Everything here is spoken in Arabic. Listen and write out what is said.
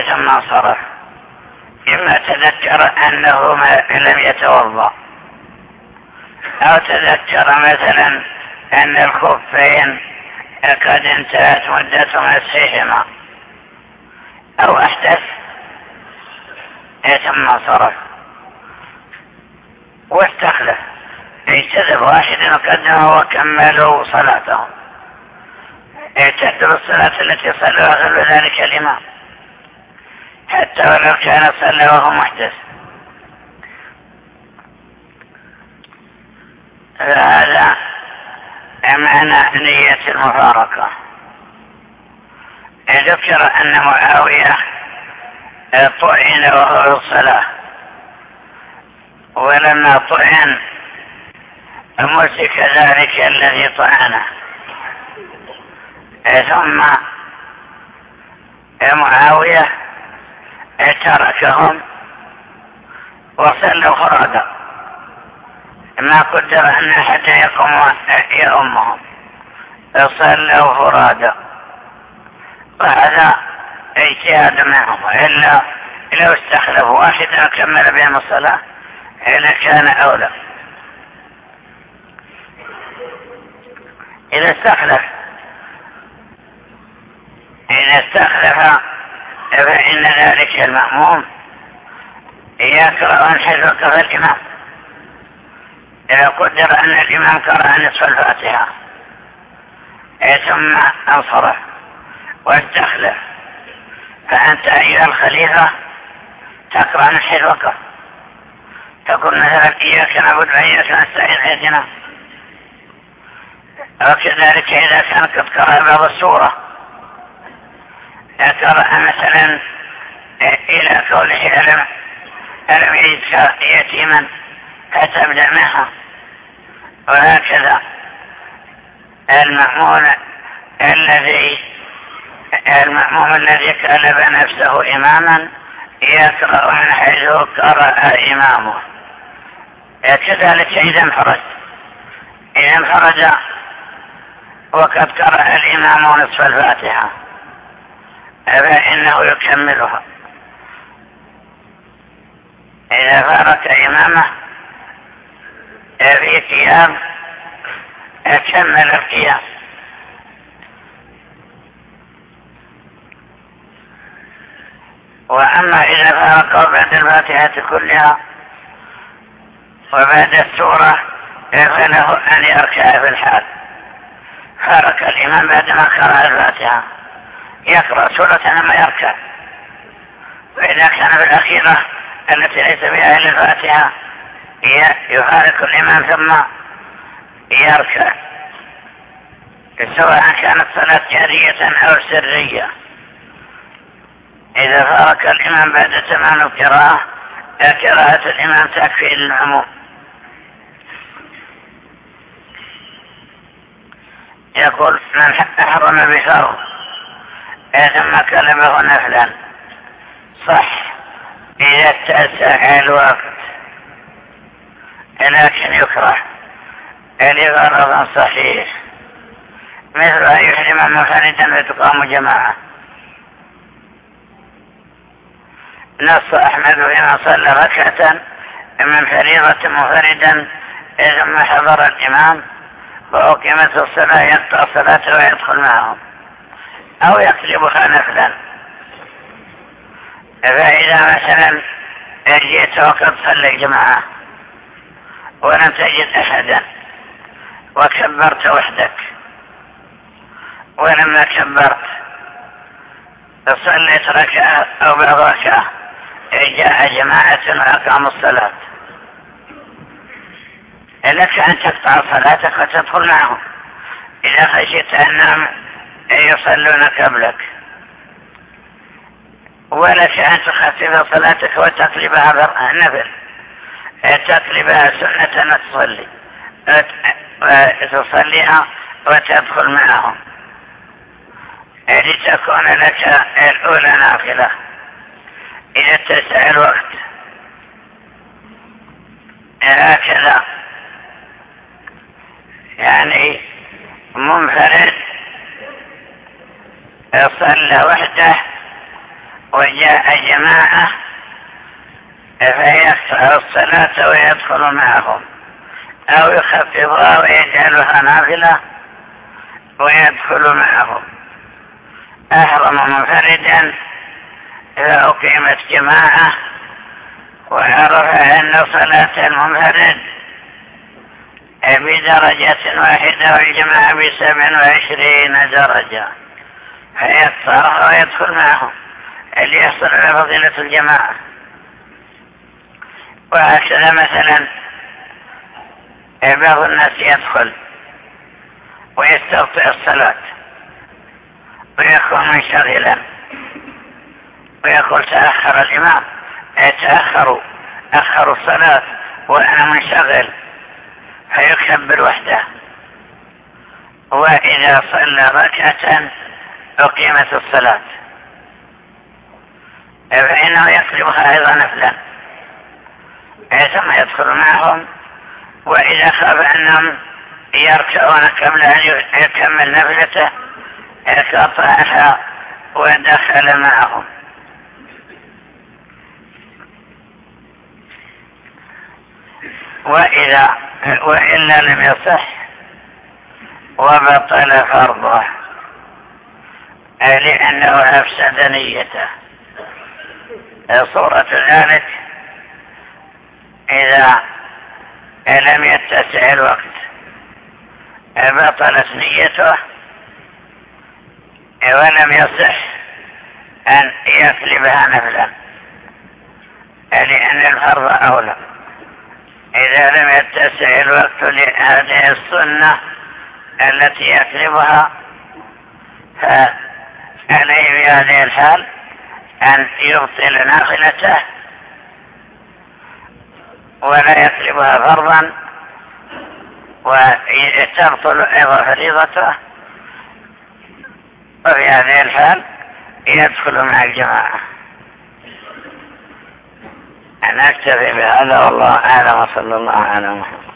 ثم انصرف إما تذكر أنه لم يتوضأ. أو تذكر مثلا أن الخفين قد انتهت مدة مسحهما. أو أحدث ثم انصرف واستخلف. اجتذب واحد وقدمه وكملوا صلاتهم. اعتدوا الصلاة التي صلوا غير ذلك الإمام. حتى ولو كان صلى وهو محدث. هذا معنى نية المفارقة ذكر أن معاوية طعن وهو الصلاة. ولما طعن مسك ذلك الذي طعنه. ثم معاوية تركهم وصلوا فرادا ما قدر أن أحد يقوم يأمهم. صلوا فرادا وهذا اجتهاد معهم. إلا لو استخلفوا واحدا وكمل بهم الصلاة إلا كان أولى. إذا استخلف إذا استخلف فإن ذلك المأموم. يقرأ حيث قرأ الإمام إذا قدر أن الإمام قرأ نصف الفاتحة. ثم انصرف واستخلف. فأنت أيها الخليفة تقرأ عن حيث وقف تقول مثلا إياك نعبد وإياك نستعين حيثنا وكذلك إذا كان قد قرأ بعض السورة. قرأ مثلا إلى قوله ألم ألم يجدك يتيما فتبدأ معها وهكذا المأمون الذي المأموم الذي كلب نفسه إماما يقرأ من حيث قرأ إمامه. كذلك إذا انفرد. إذا انفرد وقد قرأ الإمام نصف الفاتحة. فإنه يكملها. إذا فارق إمامه في قيام كمل القيام. وأما إذا فارقوا بعد الفاتحة كلها وبعد السورة فله أن يركع في الحال. فارق الإمام بعدما قرأ الفاتحة. يقرأ سورة لما يركع. وإذا كان في الأخيرة التي ليس فيها إلا الفاتحة يفارق الإمام ثم يركع. سواء كانت صلاة جارية أو سرية. إذا فارق الإمام بعد تمام القراءة قراءة الإمام تكفي للعموم. يقول من أحرم بفرض ثم كلمه نفلا. صح إذا اتسع الوقت. لكن يكره. لغرض صحيح. مثل أن يحرم منفردا فتقام جماعة. نص أحمد فيما صلى ركعة من فريضة منفردا ثم حضر الإمام. وأقيمت الصلاة يقطع الصلاة ويدخل معهم أو يقلبها نفلا فإذا مثلا جئت وقد صلى الجماعة ولم تجد أحدا وكبرت وحدك ولما كبرت صليت ركعة أو بعض ركعة جاء جماعة وأقاموا الصلاة. لك أن تقطع صلاتك وتدخل معهم. إذا خشيت أنهم يصلون قبلك. ولك أن تخفف صلاتك وتقلبها نفل تقلبها سنة تصلي تصليها وتدخل معهم. لتكون لك الأولى نافلة. إذا اتسع الوقت. هكذا. يعني منفرد صلى وحده وجاء جماعة فيقطع الصلاة ويدخل معهم. أو يخفضها ويجعلها نافلة ويدخل معهم. أحرم منفردا فأقيمت جماعة وعرف أن صلاة المنفرد بدرجة واحدة والجماعة بسبع وعشرين درجة. فيضطر ويدخل معهم ليحصل على فضيلة الجماعة. وهكذا مثلا بعض الناس يدخل ويستبطئ الصلاة ويكون منشغلا ويقول تأخر الإمام. تأخروا أخروا الصلاة وأنا منشغل. فيكبر وحده. وإذا صلى ركعة أقيمت الصلاة. فإنه يقلبها أيضا نفلا. ثم يدخل معهم وإذا خاف أنهم يركعون قبل أن يكمل نفلته قطعها ودخل معهم. وإذا وإلا لم يصح وبطل فرضه. لأنه أفسد نيته صورة ذلك إذا لم يتسع الوقت بطلت نيته ولم يصح أن يسلبها نفلا لأن الفرض أولى. إذا لم يتسع الوقت لهذه السنة التي يكذبها فعليه في هذه الحال أن يبطل نافلته ولا يكذبها فرضا وتبطل أيضا فريضته. وفي هذه الحال يدخل مع الجماعة. أنا أكتفي بهذا والله أعلم وصلى الله على محمد.